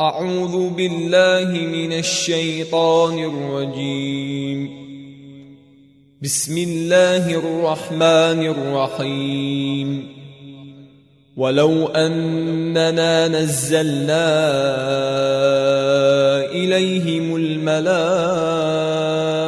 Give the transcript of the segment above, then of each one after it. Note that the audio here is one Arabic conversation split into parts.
أعوذ بالله من الشيطان الرجيم. بسم الله الرحمن الرحيم. ولو أننا نزلنا إليهم الملائكة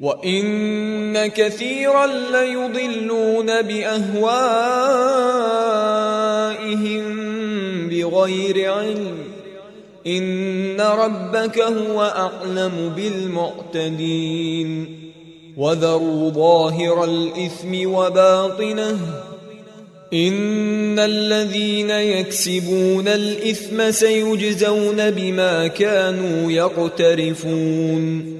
وإن كثيرا ليضلون بأهوائهم بغير علم إن ربك هو أعلم بالمعتدين وذروا ظاهر الإثم وباطنه إن الذين يكسبون الإثم سيجزون بما كانوا يقترفون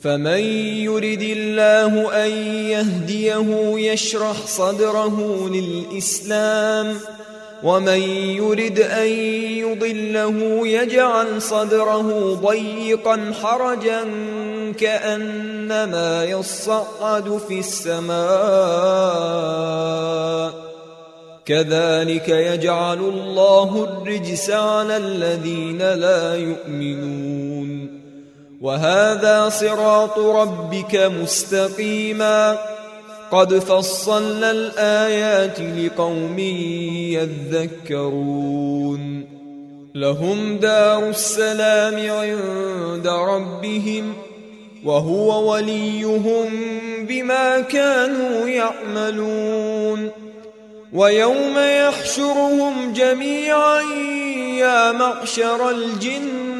فمن يرد الله أن يهديه يشرح صدره للإسلام ومن يرد أن يضله يجعل صدره ضيقا حرجا كأنما يصعد في السماء. كذلك يجعل الله الرجس على الذين لا يؤمنون. وهذا صراط ربك مستقيما. قد فصلنا الآيات لقوم يذكرون. لهم دار السلام عند ربهم وهو وليهم بما كانوا يعملون. ويوم يحشرهم جميعا يا معشر الجن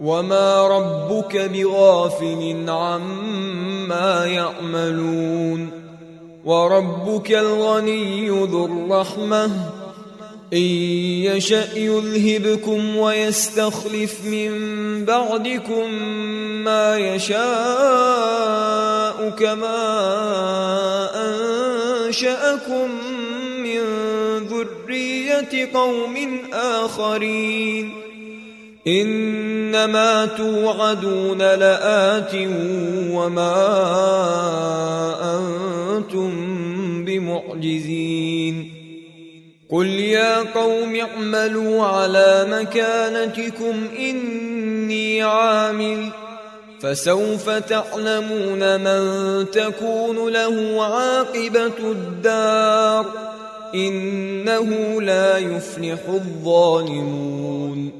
وما ربك بغافل عما يعملون وربك الغني ذو الرحمه ان يشا يذهبكم ويستخلف من بعدكم ما يشاء كما انشاكم من ذريه قوم اخرين إنما توعدون لآت وما أنتم بمعجزين. قل يا قوم اعملوا على مكانتكم إني عامل. فسوف تعلمون من تكون له عاقبة الدار. إنه لا يفلح الظالمون.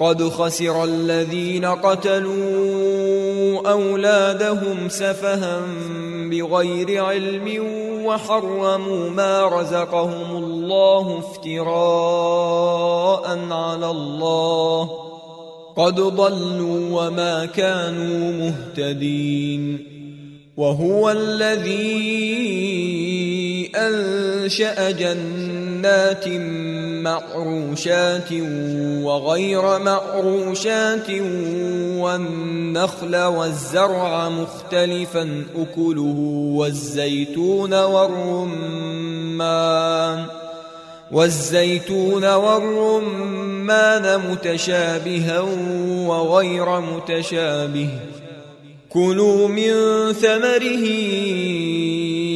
قد خسر الذين قتلوا أولادهم سفها بغير علم وحرموا ما رزقهم الله افتراء على الله. قد ضلوا وما كانوا مهتدين. وهو الذي أنشأ جنات معروشات وغير معروشات والنخل والزرع مختلفا اكله والزيتون والرمان والزيتون والرمان متشابها وغير متشابه كلوا من ثمره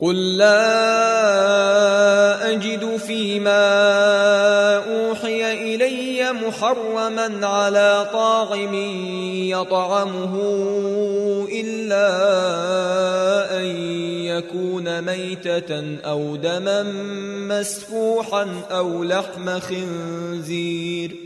قل لا أجد فيما أوحي إلي محرما على طاعم يطعمه إلا أن يكون ميتة أو دما مسفوحا أو لحم خنزير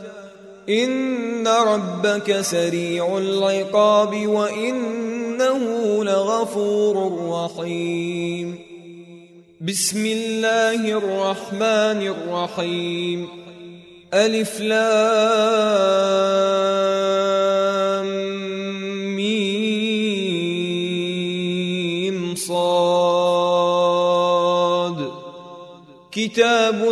إن ربك سريع العقاب وإنه لغفور رحيم. بسم الله الرحمن الرحيم. ألف لام ميم صاد. كتاب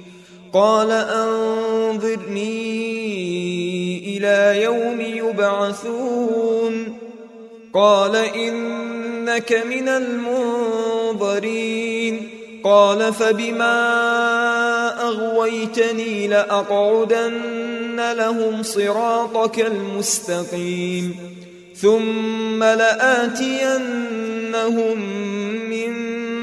قال أنظرني إلى يوم يبعثون. قال إنك من المنظرين. قال فبما أغويتني لأقعدن لهم صراطك المستقيم. ثم لآتينهم من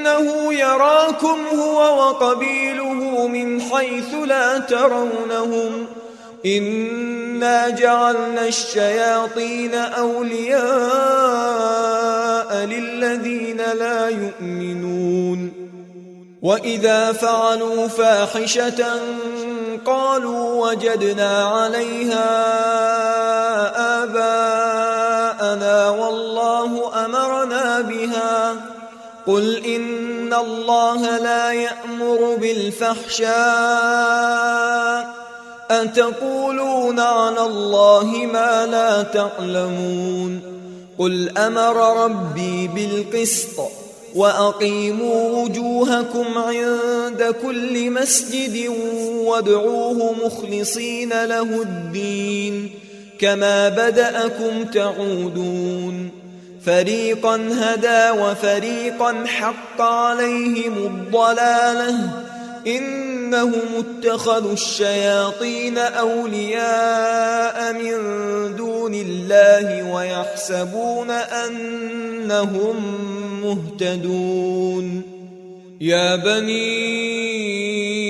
إنه يراكم هو وقبيله من حيث لا ترونهم إنا جعلنا الشياطين أولياء للذين لا يؤمنون وإذا فعلوا فاحشة قالوا وجدنا عليها آباءنا والله أمرنا بها قل إن الله لا يأمر بالفحشاء أتقولون على الله ما لا تعلمون قل أمر ربي بالقسط وأقيموا وجوهكم عند كل مسجد وادعوه مخلصين له الدين كما بدأكم تعودون فريقا هدى وفريقا حق عليهم الضلالة. إنهم اتخذوا الشياطين أولياء من دون الله ويحسبون أنهم مهتدون. يا بني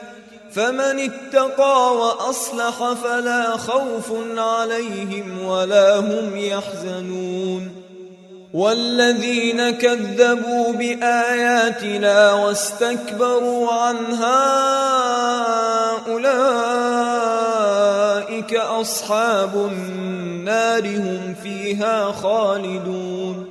فمن اتقى وأصلح فلا خوف عليهم ولا هم يحزنون. والذين كذبوا بآياتنا واستكبروا عنها أولئك أصحاب النار هم فيها خالدون.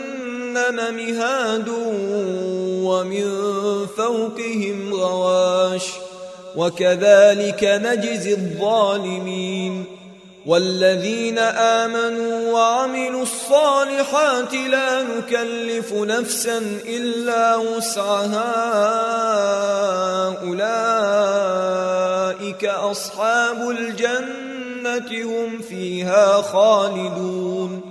مهاد ومن فوقهم غواش وكذلك نجزي الظالمين. والذين آمنوا وعملوا الصالحات لا نكلف نفسا إلا وسعها. أولئك أصحاب الجنة هم فيها خالدون.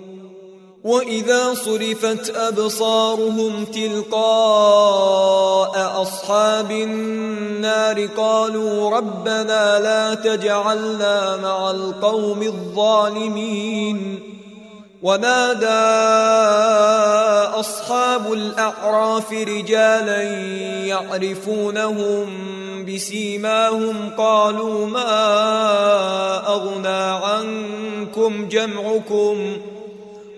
وإذا صرفت أبصارهم تلقاء أصحاب النار قالوا ربنا لا تجعلنا مع القوم الظالمين ونادى اصحاب الاعراف رجالا يعرفونهم بسيماهم قالوا ما اغنى عنكم جمعكم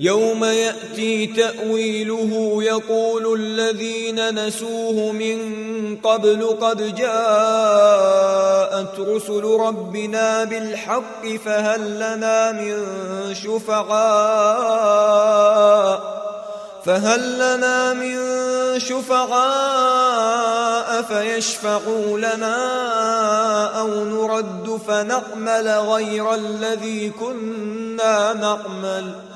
يوم يأتي تأويله يقول الذين نسوه من قبل قد جاءت رسل ربنا بالحق فهل لنا من شفعاء فهل لنا من شفعاء فيشفعوا لنا أو نرد فنعمل غير الذي كنا نعمل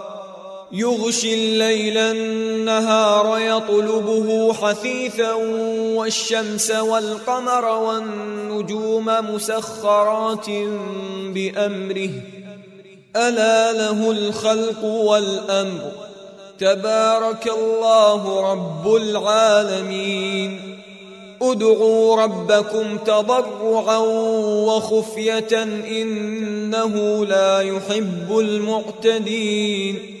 يغشي الليل النهار يطلبه حثيثا والشمس والقمر والنجوم مسخرات بأمره. ألا له الخلق والأمر. تبارك الله رب العالمين. ادعوا ربكم تضرعا وخفية إنه لا يحب المعتدين.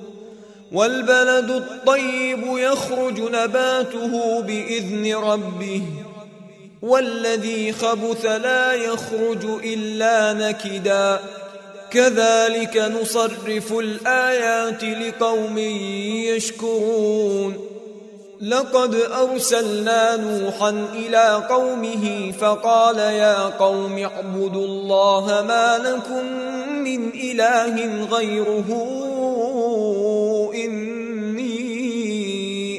والبلد الطيب يخرج نباته بإذن ربه والذي خبث لا يخرج إلا نكداً. كذلك نصرف الآيات لقوم يشكرون. لقد أرسلنا نوحا إلى قومه فقال يا قوم اعبدوا الله ما لكم من إله غيره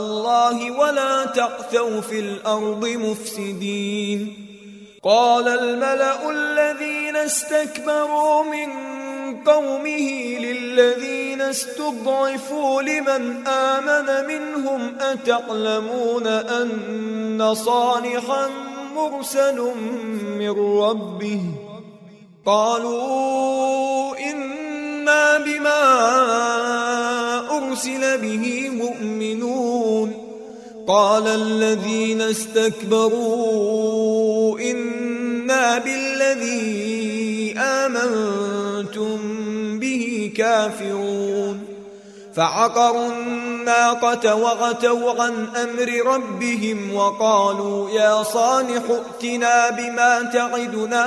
الله ولا تعثوا في الأرض مفسدين. قال الملأ الذين استكبروا من قومه للذين استضعفوا لمن آمن منهم أتعلمون أن صالحا مرسل من ربه؟ قالوا إنا بما أرسل به مؤمنون. قال الذين استكبروا إنا بالذي آمنتم به كافرون. فعقروا الناقة وغتوا عن أمر ربهم وقالوا يا صالح ائتنا بما تعدنا